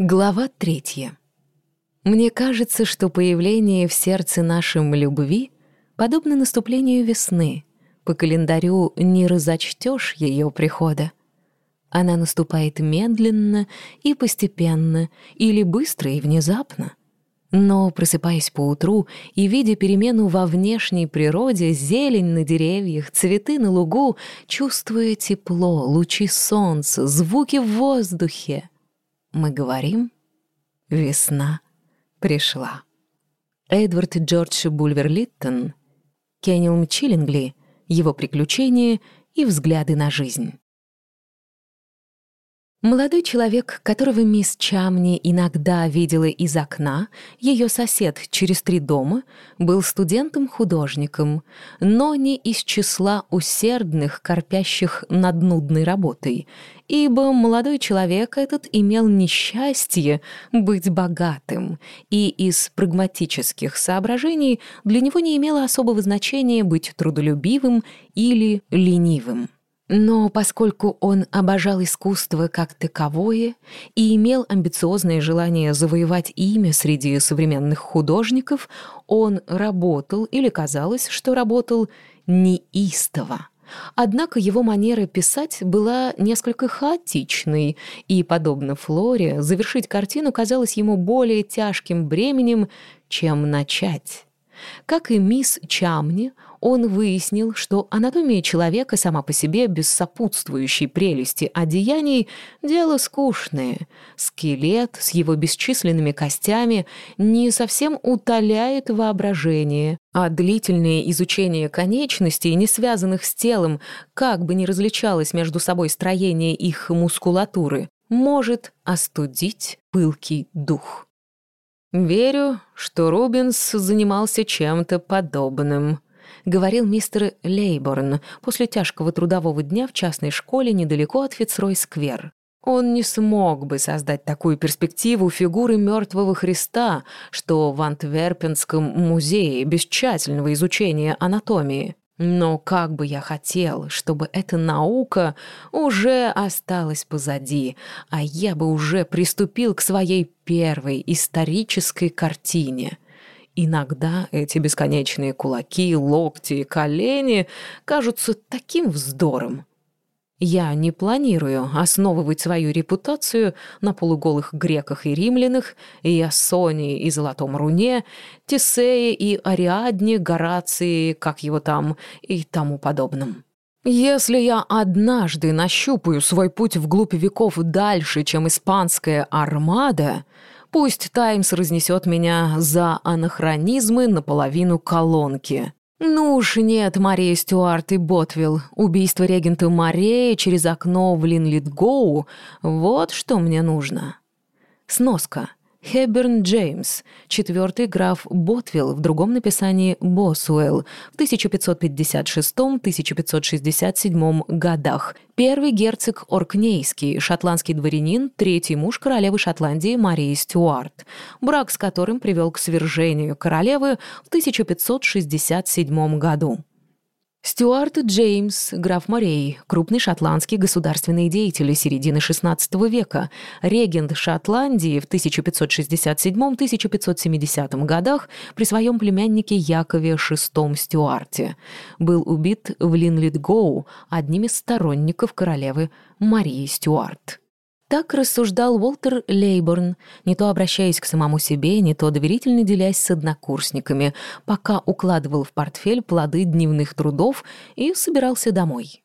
Глава третья. Мне кажется, что появление в сердце нашем любви подобно наступлению весны. По календарю не разочтешь ее прихода. Она наступает медленно и постепенно, или быстро и внезапно. Но, просыпаясь поутру и видя перемену во внешней природе, зелень на деревьях, цветы на лугу, чувствуя тепло, лучи солнца, звуки в воздухе, мы говорим «Весна пришла». Эдвард Джордж Бульвер-Литтон, Кеннил Чиллингли, его приключения и взгляды на жизнь. Молодой человек, которого мисс Чамни иногда видела из окна, ее сосед через три дома, был студентом-художником, но не из числа усердных, корпящих над нудной работой, ибо молодой человек этот имел несчастье быть богатым, и из прагматических соображений для него не имело особого значения быть трудолюбивым или ленивым. Но поскольку он обожал искусство как таковое и имел амбициозное желание завоевать имя среди современных художников, он работал, или казалось, что работал, неистово. Однако его манера писать была несколько хаотичной, и, подобно Флоре, завершить картину казалось ему более тяжким бременем, чем начать. Как и мисс Чамни, он выяснил, что анатомия человека сама по себе без сопутствующей прелести одеяний – дело скучное. Скелет с его бесчисленными костями не совсем утоляет воображение, а длительное изучение конечностей, не связанных с телом, как бы ни различалось между собой строение их мускулатуры, может остудить пылкий дух. «Верю, что Рубинс занимался чем-то подобным», — говорил мистер Лейборн после тяжкого трудового дня в частной школе недалеко от Фицрой-сквер. Он не смог бы создать такую перспективу фигуры мертвого Христа, что в Антверпенском музее без тщательного изучения анатомии. Но как бы я хотел, чтобы эта наука уже осталась позади, а я бы уже приступил к своей первой исторической картине. Иногда эти бесконечные кулаки, локти и колени кажутся таким вздором. Я не планирую основывать свою репутацию на полуголых греках и римлянах, Иосоне и Золотом Руне, Тесее и Ариадне, Горации, как его там, и тому подобном. Если я однажды нащупаю свой путь вглубь веков дальше, чем испанская армада, пусть «Таймс» разнесет меня за анахронизмы наполовину колонки. Ну уж нет, Мария Стюарт и Ботвилл. Убийство регента Марии через окно в Линлитгоу — вот что мне нужно. Сноска. Хеберн Джеймс, четвертый граф Ботвилл, в другом написании Босуэлл, в 1556-1567 годах. Первый герцог Оркнейский, шотландский дворянин, третий муж королевы Шотландии Марии Стюарт, брак с которым привел к свержению королевы в 1567 году. Стюарт Джеймс, граф Морей, крупный шотландский государственный деятель середины XVI века, регент Шотландии в 1567-1570 годах при своем племяннике Якове VI Стюарте. Был убит в Линлитгоу одним из сторонников королевы Марии Стюарт. Так рассуждал Уолтер Лейборн, не то обращаясь к самому себе, не то доверительно делясь с однокурсниками, пока укладывал в портфель плоды дневных трудов и собирался домой.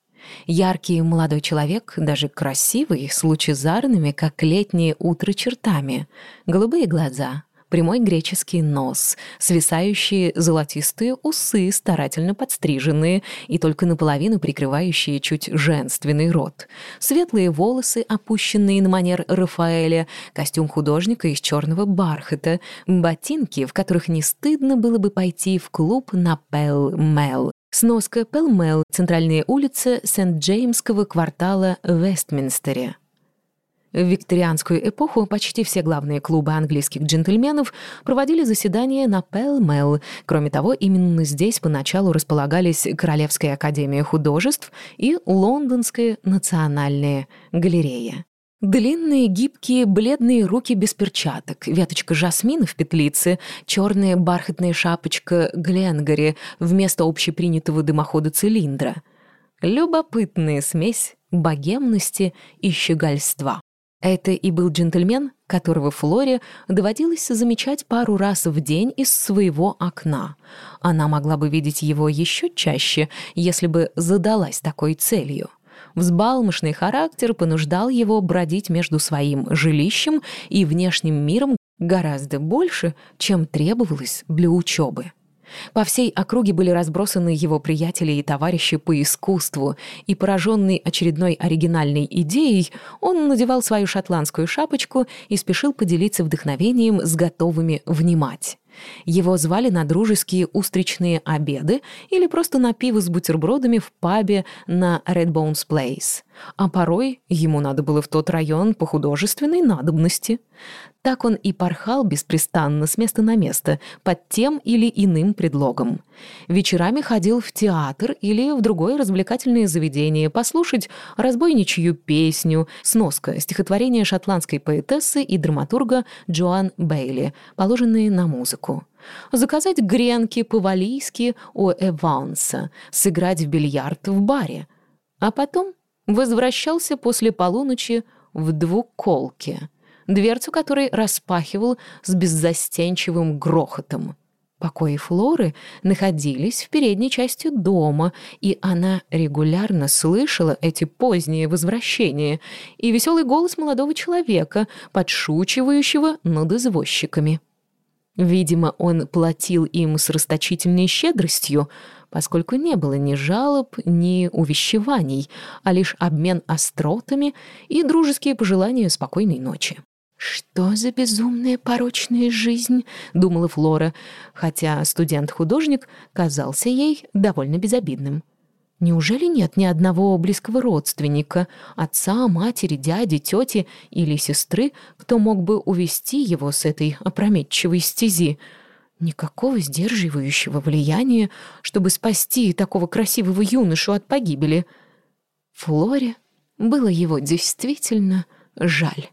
Яркий молодой человек, даже красивый, с лучезарными, как летнее утро, чертами. Голубые глаза, прямой греческий нос, свисающие золотистые усы, старательно подстриженные и только наполовину прикрывающие чуть женственный рот, светлые волосы, опущенные на манер Рафаэля, костюм художника из черного бархата, ботинки, в которых не стыдно было бы пойти в клуб на Пэл-Мэл, Сноска Пэл-Мэл, центральная улица Сент-Джеймского квартала в Вестминстере. В викторианскую эпоху почти все главные клубы английских джентльменов проводили заседания на Пэл-Мэл. Кроме того, именно здесь поначалу располагались Королевская академия художеств и Лондонская национальная галерея. Длинные, гибкие, бледные руки без перчаток, веточка жасмина в петлице, черная бархатная шапочка Гленгари вместо общепринятого дымохода цилиндра. Любопытная смесь богемности и щегольства. Это и был джентльмен, которого Флоре доводилось замечать пару раз в день из своего окна. Она могла бы видеть его еще чаще, если бы задалась такой целью. Взбалмошный характер понуждал его бродить между своим жилищем и внешним миром гораздо больше, чем требовалось для учебы. По всей округе были разбросаны его приятели и товарищи по искусству, и, пораженный очередной оригинальной идеей, он надевал свою шотландскую шапочку и спешил поделиться вдохновением с готовыми внимать. Его звали на дружеские устричные обеды или просто на пиво с бутербродами в пабе на Redbones Place. А порой ему надо было в тот район по художественной надобности. Так он и порхал беспрестанно с места на место, под тем или иным предлогом. Вечерами ходил в театр или в другое развлекательное заведение послушать разбойничью песню, сноска, стихотворение шотландской поэтессы и драматурга Джоан Бейли, положенные на музыку. Заказать гренки по-валийски у Эванса, сыграть в бильярд в баре. А потом возвращался после полуночи в двуколке — дверцу которой распахивал с беззастенчивым грохотом. Покои Флоры находились в передней части дома, и она регулярно слышала эти поздние возвращения и веселый голос молодого человека, подшучивающего над извозчиками. Видимо, он платил им с расточительной щедростью, поскольку не было ни жалоб, ни увещеваний, а лишь обмен остротами и дружеские пожелания спокойной ночи. «Что за безумная порочная жизнь?» — думала Флора, хотя студент-художник казался ей довольно безобидным. Неужели нет ни одного близкого родственника, отца, матери, дяди, тети или сестры, кто мог бы увести его с этой опрометчивой стези? Никакого сдерживающего влияния, чтобы спасти такого красивого юношу от погибели. Флоре было его действительно жаль.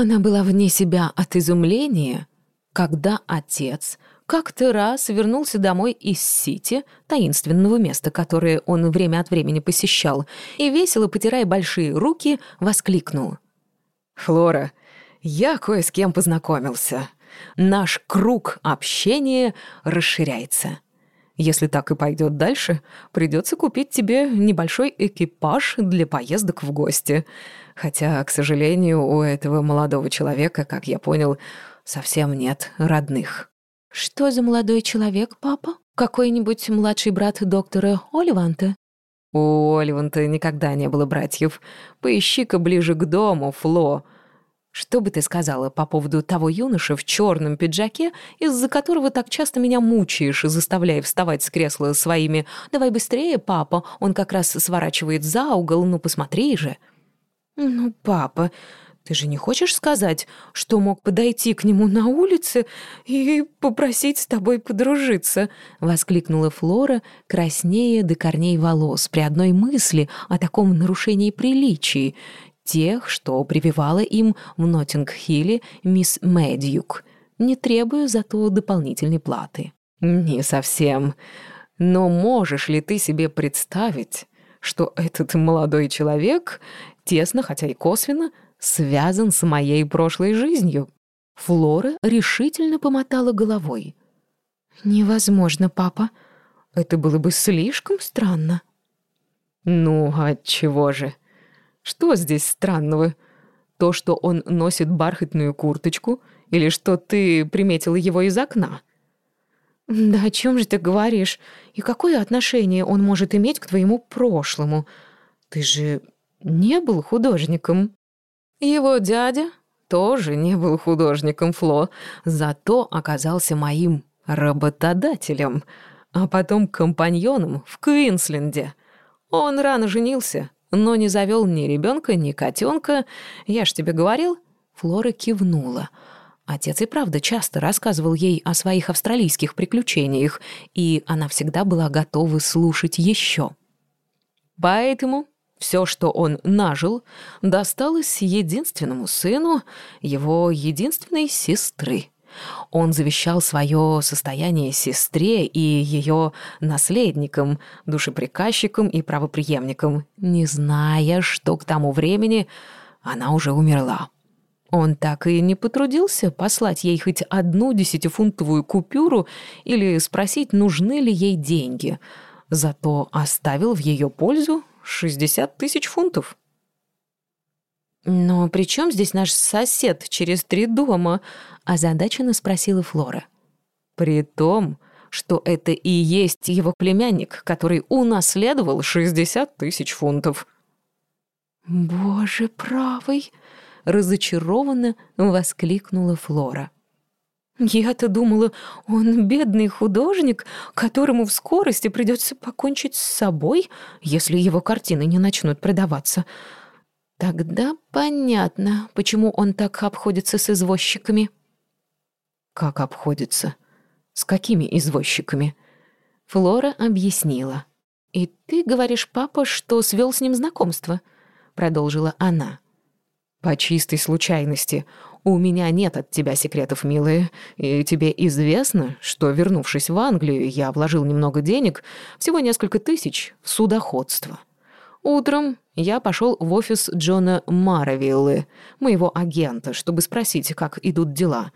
Она была вне себя от изумления, когда отец как-то раз вернулся домой из Сити, таинственного места, которое он время от времени посещал, и, весело потирая большие руки, воскликнул. «Флора, я кое с кем познакомился. Наш круг общения расширяется». Если так и пойдет дальше, придется купить тебе небольшой экипаж для поездок в гости. Хотя, к сожалению, у этого молодого человека, как я понял, совсем нет родных. Что за молодой человек, папа? Какой-нибудь младший брат доктора Оливанта? У Оливанта никогда не было братьев. Поищи-ка ближе к дому, Фло. Что бы ты сказала по поводу того юноши в черном пиджаке, из-за которого так часто меня мучаешь, заставляя вставать с кресла своими «Давай быстрее, папа, он как раз сворачивает за угол, ну посмотри же». «Ну, папа, ты же не хочешь сказать, что мог подойти к нему на улице и попросить с тобой подружиться?» — воскликнула Флора, краснея до корней волос при одной мысли о таком нарушении приличий, тех, что прививала им в Ноттинг-Хилле мисс Мэдьюк, не требуя зато дополнительной платы. «Не совсем. Но можешь ли ты себе представить, что этот молодой человек тесно, хотя и косвенно, связан с моей прошлой жизнью?» Флора решительно помотала головой. «Невозможно, папа. Это было бы слишком странно». «Ну, отчего же?» Что здесь странного? То, что он носит бархатную курточку, или что ты приметила его из окна? Да о чем же ты говоришь? И какое отношение он может иметь к твоему прошлому? Ты же не был художником. Его дядя тоже не был художником, Фло, зато оказался моим работодателем, а потом компаньоном в Квинсленде. Он рано женился, но не завел ни ребенка, ни котенка. Я ж тебе говорил». Флора кивнула. Отец и правда часто рассказывал ей о своих австралийских приключениях, и она всегда была готова слушать еще. «Поэтому Все, что он нажил, досталось единственному сыну его единственной сестры. Он завещал свое состояние сестре и ее наследникам, душеприказчикам и правоприемникам, не зная, что к тому времени она уже умерла. Он так и не потрудился послать ей хоть одну десятифунтовую купюру или спросить, нужны ли ей деньги. Зато оставил в ее пользу 60 тысяч фунтов. «Но при чем здесь наш сосед через три дома?» – озадаченно спросила Флора. «При том, что это и есть его племянник, который унаследовал 60 тысяч фунтов». «Боже правый!» — разочарованно воскликнула Флора. «Я-то думала, он бедный художник, которому в скорости придется покончить с собой, если его картины не начнут продаваться. Тогда понятно, почему он так обходится с извозчиками». «Как обходится? С какими извозчиками?» Флора объяснила. «И ты говоришь, папа, что свел с ним знакомство?» Продолжила она. «По чистой случайности. У меня нет от тебя секретов, милая. И тебе известно, что, вернувшись в Англию, я вложил немного денег, всего несколько тысяч, в судоходство. Утром я пошел в офис Джона Маравиллы, моего агента, чтобы спросить, как идут дела.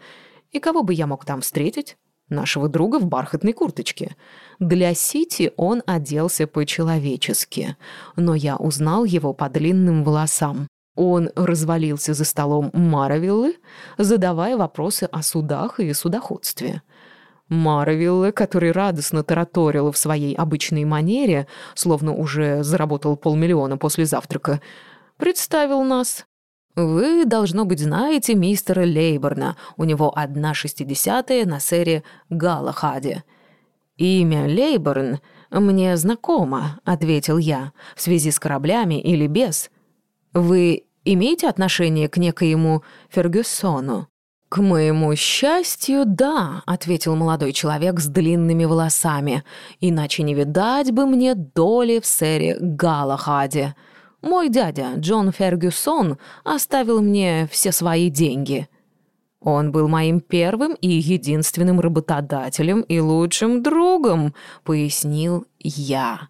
И кого бы я мог там встретить? Нашего друга в бархатной курточке. Для Сити он оделся по-человечески, но я узнал его по длинным волосам. Он развалился за столом Маравиллы, задавая вопросы о судах и судоходстве. Маравилле, который радостно тараторил в своей обычной манере, словно уже заработал полмиллиона после завтрака, представил нас. «Вы, должно быть, знаете мистера Лейборна. У него одна шестидесятая на серии Галахаде». «Имя Лейборн мне знакомо», — ответил я, — «в связи с кораблями или без. Вы имеете отношение к некоему Фергюсону?» «К моему счастью, да», — ответил молодой человек с длинными волосами. «Иначе не видать бы мне доли в сэре Галахаде. Мой дядя, Джон Фергюсон, оставил мне все свои деньги. Он был моим первым и единственным работодателем и лучшим другом», — пояснил я.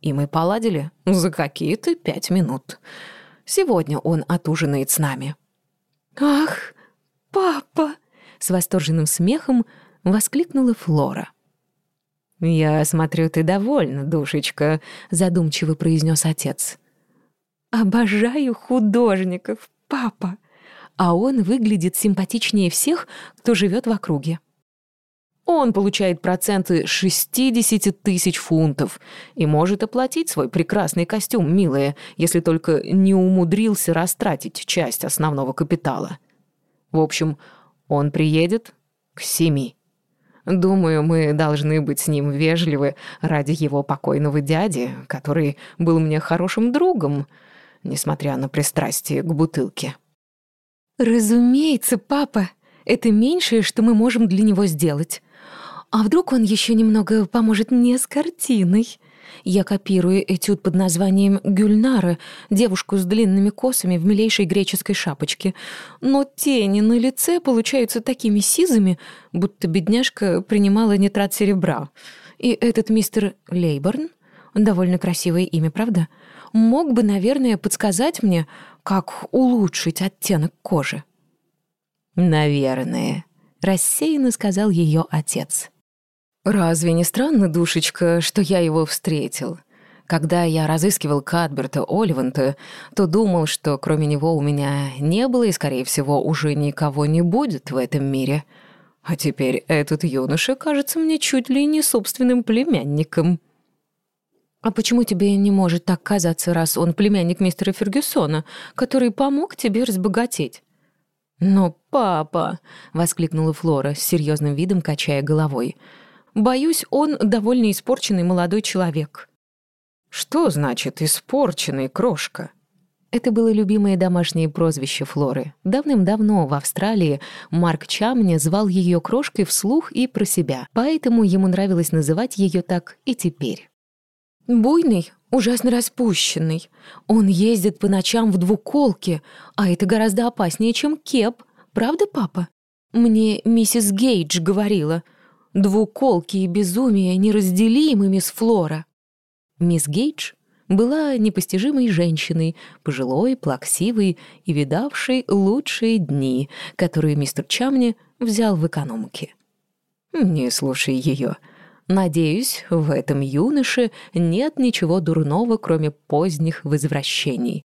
И мы поладили за какие-то пять минут. Сегодня он отужинает с нами. «Ах!» «Папа!» — с восторженным смехом воскликнула Флора. «Я смотрю, ты довольна, душечка», — задумчиво произнес отец. «Обожаю художников, папа!» А он выглядит симпатичнее всех, кто живет в округе. Он получает проценты 60 тысяч фунтов и может оплатить свой прекрасный костюм, милая, если только не умудрился растратить часть основного капитала. В общем, он приедет к семи. Думаю, мы должны быть с ним вежливы ради его покойного дяди, который был мне хорошим другом, несмотря на пристрастие к бутылке. «Разумеется, папа. Это меньшее, что мы можем для него сделать. А вдруг он еще немного поможет мне с картиной?» Я копирую этюд под названием «Гюльнара», девушку с длинными косами в милейшей греческой шапочке. Но тени на лице получаются такими сизыми, будто бедняжка принимала нитрат серебра. И этот мистер Лейборн, довольно красивое имя, правда, мог бы, наверное, подсказать мне, как улучшить оттенок кожи. «Наверное», — рассеянно сказал ее отец. «Разве не странно, душечка, что я его встретил? Когда я разыскивал Кадберта Оливанта, то думал, что кроме него у меня не было и, скорее всего, уже никого не будет в этом мире. А теперь этот юноша кажется мне чуть ли не собственным племянником». «А почему тебе не может так казаться, раз он племянник мистера Фергюсона, который помог тебе разбогатеть?» «Но папа!» — воскликнула Флора с серьезным видом, качая головой — Боюсь, он довольно испорченный молодой человек». «Что значит «испорченный, крошка»?» Это было любимое домашнее прозвище Флоры. Давным-давно в Австралии Марк Чамни звал ее крошкой вслух и про себя, поэтому ему нравилось называть ее так и теперь. «Буйный, ужасно распущенный. Он ездит по ночам в двуколке, а это гораздо опаснее, чем кеп. Правда, папа? Мне миссис Гейдж говорила. Двуколки и безумие неразделимы, мисс Флора. Мисс Гейдж была непостижимой женщиной, пожилой, плаксивой и видавшей лучшие дни, которые мистер Чамни взял в экономке. «Не слушай ее. Надеюсь, в этом юноше нет ничего дурного, кроме поздних возвращений.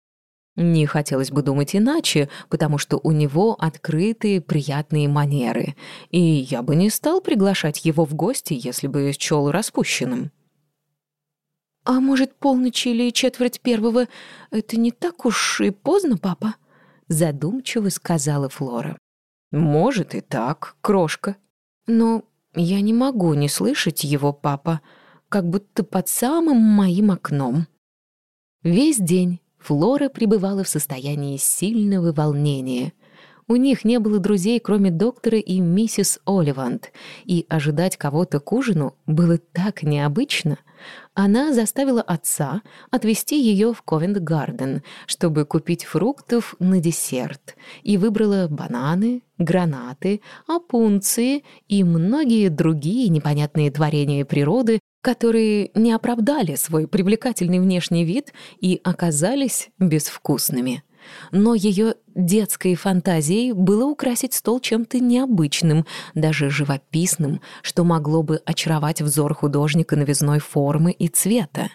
Не хотелось бы думать иначе, потому что у него открытые приятные манеры, и я бы не стал приглашать его в гости, если бы счёл распущенным». «А может, полночь или четверть первого — это не так уж и поздно, папа?» — задумчиво сказала Флора. «Может и так, крошка. Но я не могу не слышать его, папа, как будто под самым моим окном». Весь день Флора пребывала в состоянии сильного волнения — у них не было друзей, кроме доктора и миссис Оливант, и ожидать кого-то к ужину было так необычно. Она заставила отца отвезти ее в Ковент-Гарден, чтобы купить фруктов на десерт, и выбрала бананы, гранаты, опунции и многие другие непонятные творения природы, которые не оправдали свой привлекательный внешний вид и оказались безвкусными но ее детской фантазией было украсить стол чем-то необычным, даже живописным, что могло бы очаровать взор художника новизной формы и цвета.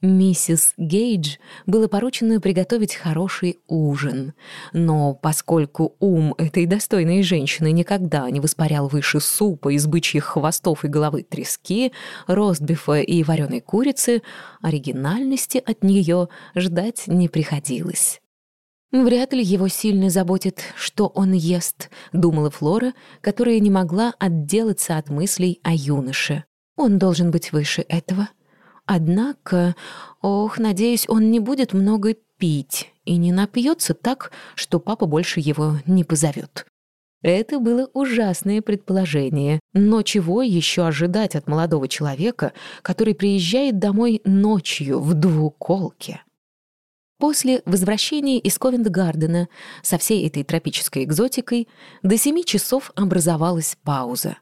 Миссис Гейдж было поручено приготовить хороший ужин, но поскольку ум этой достойной женщины никогда не воспарял выше супа из бычьих хвостов и головы трески, ростбифа и вареной курицы, оригинальности от нее ждать не приходилось. «Вряд ли его сильно заботит, что он ест», — думала Флора, которая не могла отделаться от мыслей о юноше. «Он должен быть выше этого». Однако, ох, надеюсь, он не будет много пить и не напьется так, что папа больше его не позовет. Это было ужасное предположение, но чего еще ожидать от молодого человека, который приезжает домой ночью в двуколке? После возвращения из Ковент-Гардена со всей этой тропической экзотикой до семи часов образовалась пауза.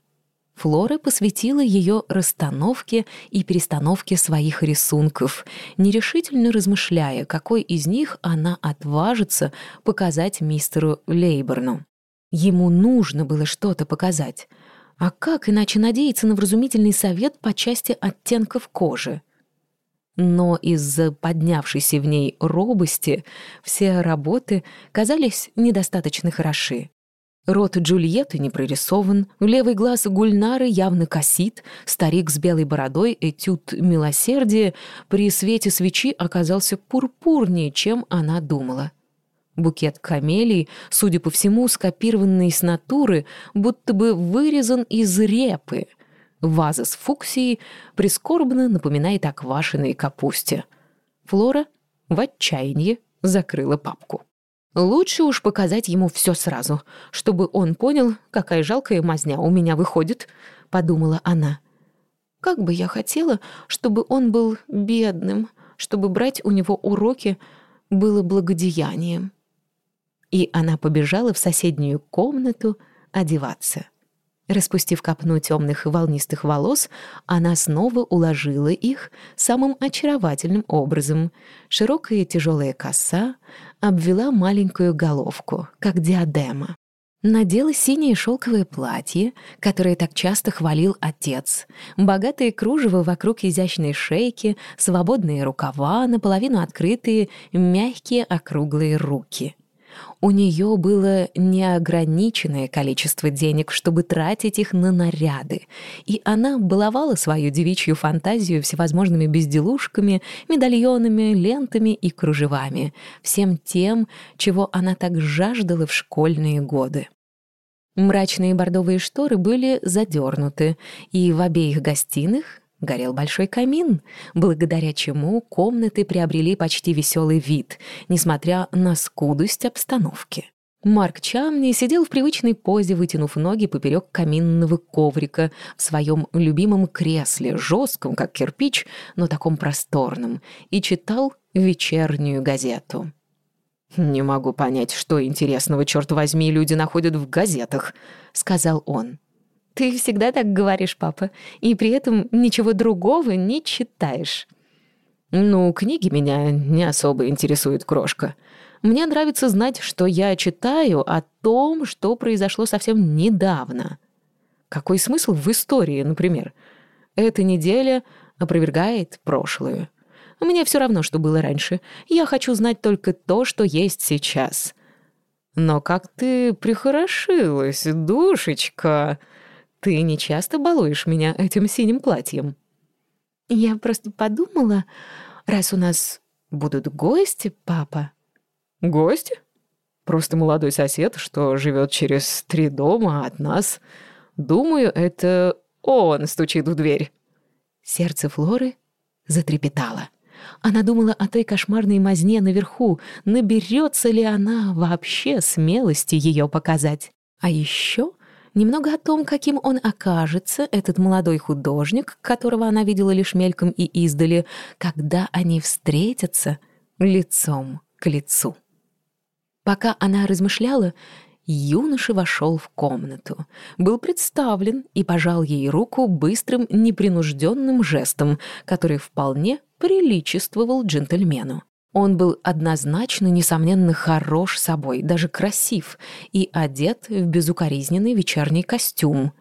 Флора посвятила ее расстановке и перестановке своих рисунков, нерешительно размышляя, какой из них она отважится показать мистеру Лейборну. Ему нужно было что-то показать. А как иначе надеяться на вразумительный совет по части оттенков кожи? но из-за поднявшейся в ней робости все работы казались недостаточно хороши. Рот Джульетты не прорисован, левый глаз Гульнары явно косит, старик с белой бородой, этюд милосердия, при свете свечи оказался пурпурнее, чем она думала. Букет камелий, судя по всему, скопированный с натуры, будто бы вырезан из репы — Ваза с фуксией прискорбно напоминает о квашеной капусте. Флора в отчаянии закрыла папку. Лучше уж показать ему все сразу, чтобы он понял, какая жалкая мазня у меня выходит, подумала она. Как бы я хотела, чтобы он был бедным, чтобы брать у него уроки было благодеянием. И она побежала в соседнюю комнату одеваться. Распустив копну темных волнистых волос, она снова уложила их самым очаровательным образом. Широкая тяжелая коса обвела маленькую головку, как диадема. Надела синее шелковое платье, которое так часто хвалил отец, богатые кружево вокруг изящной шейки, свободные рукава, наполовину открытые, мягкие округлые руки — у нее было неограниченное количество денег, чтобы тратить их на наряды, и она баловала свою девичью фантазию всевозможными безделушками, медальонами, лентами и кружевами, всем тем, чего она так жаждала в школьные годы. Мрачные бордовые шторы были задернуты, и в обеих гостиных горел большой камин, благодаря чему комнаты приобрели почти веселый вид, несмотря на скудость обстановки. Марк Чамни сидел в привычной позе, вытянув ноги поперек каминного коврика в своем любимом кресле, жестком, как кирпич, но таком просторном, и читал вечернюю газету. «Не могу понять, что интересного, черт возьми, люди находят в газетах», — сказал он. «Ты всегда так говоришь, папа, и при этом ничего другого не читаешь». «Ну, книги меня не особо интересует, крошка. Мне нравится знать, что я читаю о том, что произошло совсем недавно. Какой смысл в истории, например? Эта неделя опровергает прошлую. Мне все равно, что было раньше. Я хочу знать только то, что есть сейчас. Но как ты прихорошилась, душечка. Ты не часто балуешь меня этим синим платьем. Я просто подумала, раз у нас будут гости, папа. Гости? Просто молодой сосед, что живет через три дома от нас. Думаю, это он стучит в дверь. Сердце Флоры затрепетало. Она думала о той кошмарной мазне наверху, наберется ли она вообще смелости ее показать. А еще немного о том, каким он окажется, этот молодой художник, которого она видела лишь мельком и издали, когда они встретятся лицом к лицу. Пока она размышляла, юноша вошел в комнату, был представлен и пожал ей руку быстрым, непринужденным жестом, который вполне приличествовал джентльмену. Он был однозначно, несомненно, хорош собой, даже красив, и одет в безукоризненный вечерний костюм.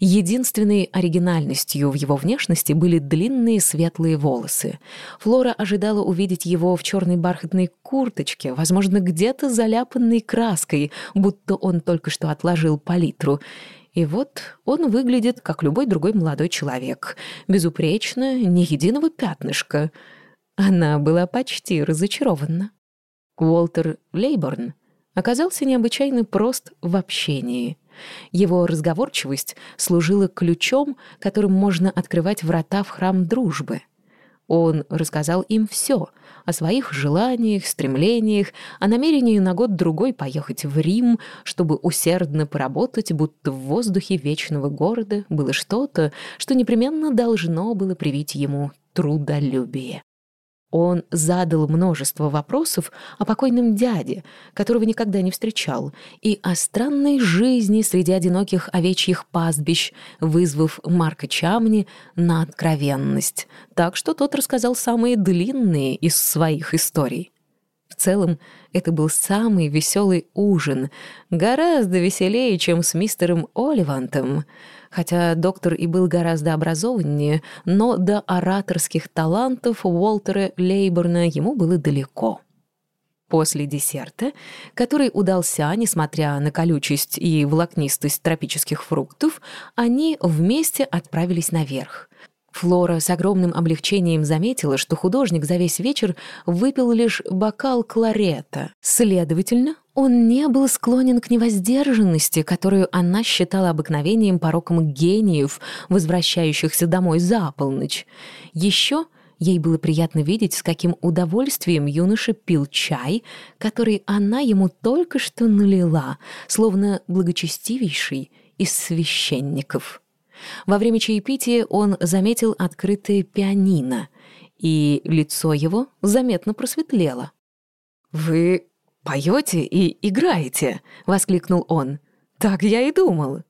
Единственной оригинальностью в его внешности были длинные светлые волосы. Флора ожидала увидеть его в черной бархатной курточке, возможно, где-то заляпанной краской, будто он только что отложил палитру. И вот он выглядит, как любой другой молодой человек. Безупречно, ни единого пятнышка — она была почти разочарована. Уолтер Лейборн оказался необычайно прост в общении. Его разговорчивость служила ключом, которым можно открывать врата в храм дружбы. Он рассказал им все о своих желаниях, стремлениях, о намерении на год-другой поехать в Рим, чтобы усердно поработать, будто в воздухе вечного города было что-то, что непременно должно было привить ему трудолюбие. Он задал множество вопросов о покойном дяде, которого никогда не встречал, и о странной жизни среди одиноких овечьих пастбищ, вызвав Марка Чамни на откровенность, так что тот рассказал самые длинные из своих историй. В целом, это был самый веселый ужин, гораздо веселее, чем с мистером Оливантом — Хотя доктор и был гораздо образованнее, но до ораторских талантов Уолтера Лейборна ему было далеко. После десерта, который удался, несмотря на колючесть и волокнистость тропических фруктов, они вместе отправились наверх. Флора с огромным облегчением заметила, что художник за весь вечер выпил лишь бокал кларета. Следовательно, он не был склонен к невоздержанности, которую она считала обыкновением пороком гениев, возвращающихся домой за полночь. Еще ей было приятно видеть, с каким удовольствием юноша пил чай, который она ему только что налила, словно благочестивейший из священников. Во время чаепития он заметил открытое пианино, и лицо его заметно просветлело. «Вы «Поете и играете!» — воскликнул он. «Так я и думал!»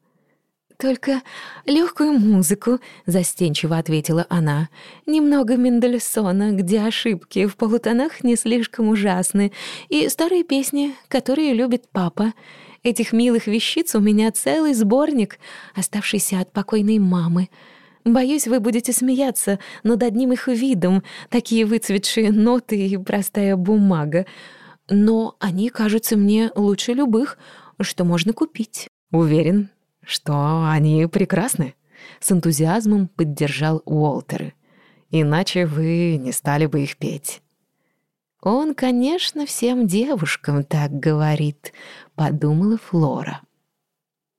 «Только легкую музыку», — застенчиво ответила она. «Немного Мендельсона, где ошибки в полутонах не слишком ужасны, и старые песни, которые любит папа. Этих милых вещиц у меня целый сборник, оставшийся от покойной мамы. Боюсь, вы будете смеяться над одним их видом, такие выцветшие ноты и простая бумага но они кажутся мне лучше любых, что можно купить. Уверен, что они прекрасны. С энтузиазмом поддержал Уолтер. Иначе вы не стали бы их петь. Он, конечно, всем девушкам так говорит, подумала Флора.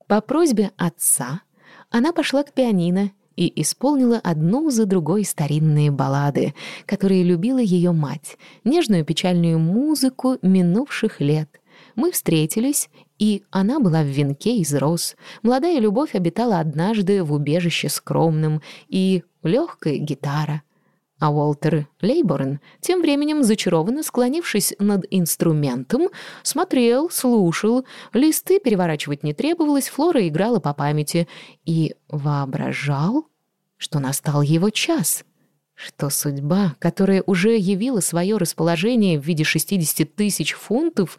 По просьбе отца она пошла к пианино и исполнила одну за другой старинные баллады, которые любила ее мать, нежную печальную музыку минувших лет, Мы встретились, и она была в венке из роз. Молодая любовь обитала однажды в убежище скромном, и легкая гитара. А Уолтер Лейборн, тем временем зачарованно склонившись над инструментом, смотрел, слушал, листы переворачивать не требовалось, Флора играла по памяти и воображал, что настал его час — что судьба, которая уже явила свое расположение в виде 60 тысяч фунтов,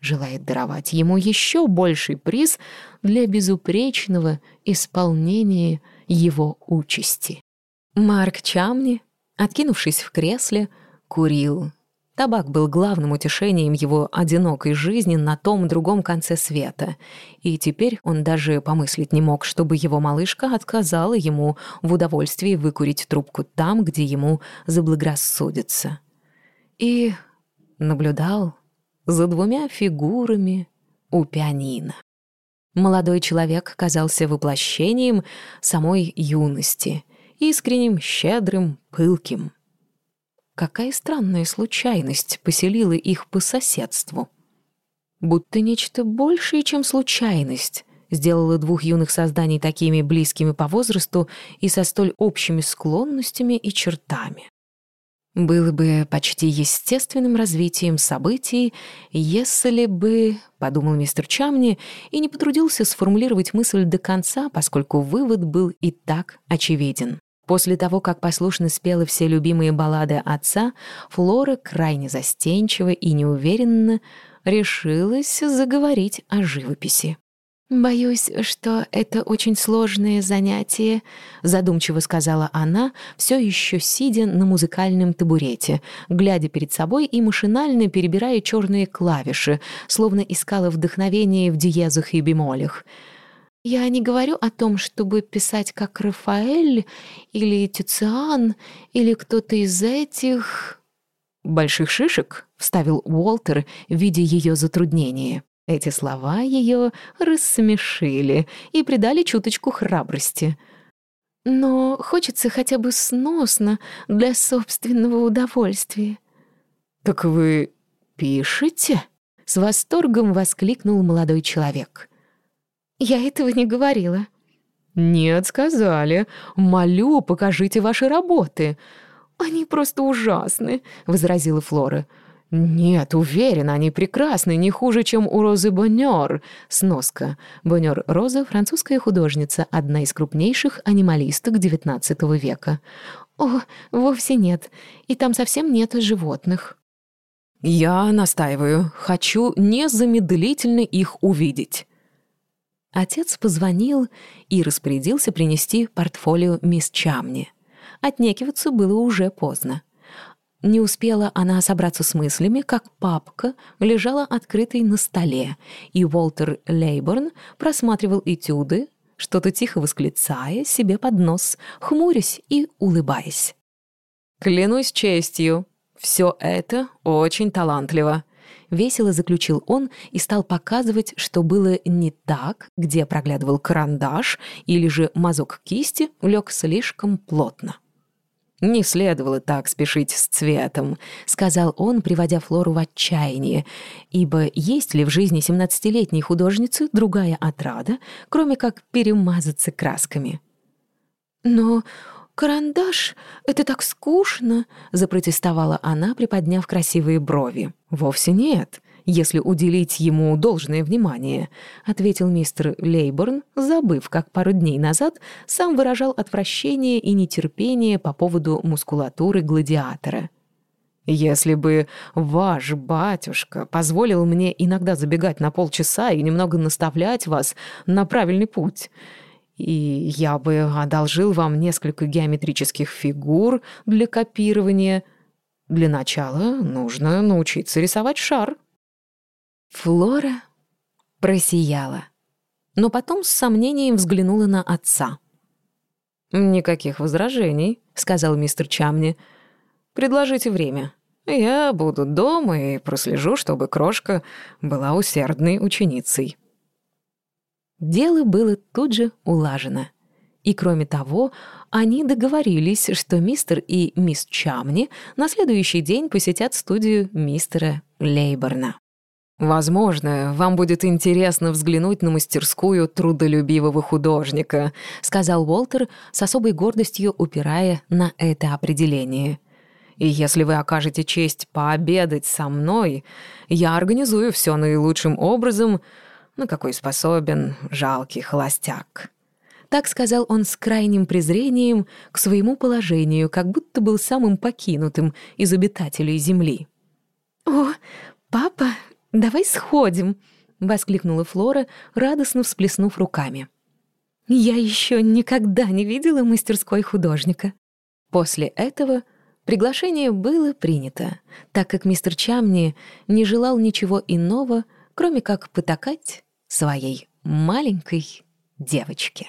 желает даровать ему еще больший приз для безупречного исполнения его участи. Марк Чамни, откинувшись в кресле, курил. Табак был главным утешением его одинокой жизни на том другом конце света, и теперь он даже помыслить не мог, чтобы его малышка отказала ему в удовольствии выкурить трубку там, где ему заблагорассудится. И наблюдал за двумя фигурами у пианино. Молодой человек казался воплощением самой юности, искренним, щедрым, пылким — Какая странная случайность поселила их по соседству. Будто нечто большее, чем случайность, сделала двух юных созданий такими близкими по возрасту и со столь общими склонностями и чертами. Было бы почти естественным развитием событий, если бы, подумал мистер Чамни, и не потрудился сформулировать мысль до конца, поскольку вывод был и так очевиден. После того, как послушно спела все любимые баллады отца, Флора крайне застенчиво и неуверенно решилась заговорить о живописи. «Боюсь, что это очень сложное занятие», — задумчиво сказала она, все еще сидя на музыкальном табурете, глядя перед собой и машинально перебирая черные клавиши, словно искала вдохновение в диезах и бемолях. Я не говорю о том, чтобы писать как Рафаэль или Тициан или кто-то из этих... «Больших шишек», — вставил Уолтер, видя ее затруднение. Эти слова ее рассмешили и придали чуточку храбрости. «Но хочется хотя бы сносно для собственного удовольствия». «Так вы пишете?» — с восторгом воскликнул молодой человек. «Я этого не говорила». «Нет, сказали. Молю, покажите ваши работы». «Они просто ужасны», — возразила Флора. «Нет, уверена, они прекрасны, не хуже, чем у Розы Боннер». Сноска. Боннер Роза — французская художница, одна из крупнейших анималисток XIX века. «О, вовсе нет. И там совсем нет животных». «Я настаиваю. Хочу незамедлительно их увидеть». Отец позвонил и распорядился принести портфолио мисс Чамни. Отнекиваться было уже поздно. Не успела она собраться с мыслями, как папка лежала открытой на столе, и Уолтер Лейборн просматривал этюды, что-то тихо восклицая себе под нос, хмурясь и улыбаясь. «Клянусь честью, все это очень талантливо», Весело заключил он и стал показывать, что было не так, где проглядывал карандаш или же мазок кисти лег слишком плотно. «Не следовало так спешить с цветом», — сказал он, приводя Флору в отчаяние, ибо есть ли в жизни семнадцатилетней художницы другая отрада, кроме как перемазаться красками? «Но «Карандаш — это так скучно!» — запротестовала она, приподняв красивые брови. «Вовсе нет, если уделить ему должное внимание», — ответил мистер Лейборн, забыв, как пару дней назад сам выражал отвращение и нетерпение по поводу мускулатуры гладиатора. «Если бы ваш батюшка позволил мне иногда забегать на полчаса и немного наставлять вас на правильный путь», и я бы одолжил вам несколько геометрических фигур для копирования. Для начала нужно научиться рисовать шар». Флора просияла, но потом с сомнением взглянула на отца. «Никаких возражений», — сказал мистер Чамни. «Предложите время. Я буду дома и прослежу, чтобы крошка была усердной ученицей». Дело было тут же улажено. И кроме того, они договорились, что мистер и мисс Чамни на следующий день посетят студию мистера Лейборна. «Возможно, вам будет интересно взглянуть на мастерскую трудолюбивого художника», сказал Уолтер с особой гордостью упирая на это определение. «И если вы окажете честь пообедать со мной, я организую все наилучшим образом, на какой способен жалкий холостяк». Так сказал он с крайним презрением к своему положению, как будто был самым покинутым из обитателей Земли. «О, папа, давай сходим!» — воскликнула Флора, радостно всплеснув руками. «Я еще никогда не видела мастерской художника». После этого приглашение было принято, так как мистер Чамни не желал ничего иного, кроме как потакать своей маленькой девочке.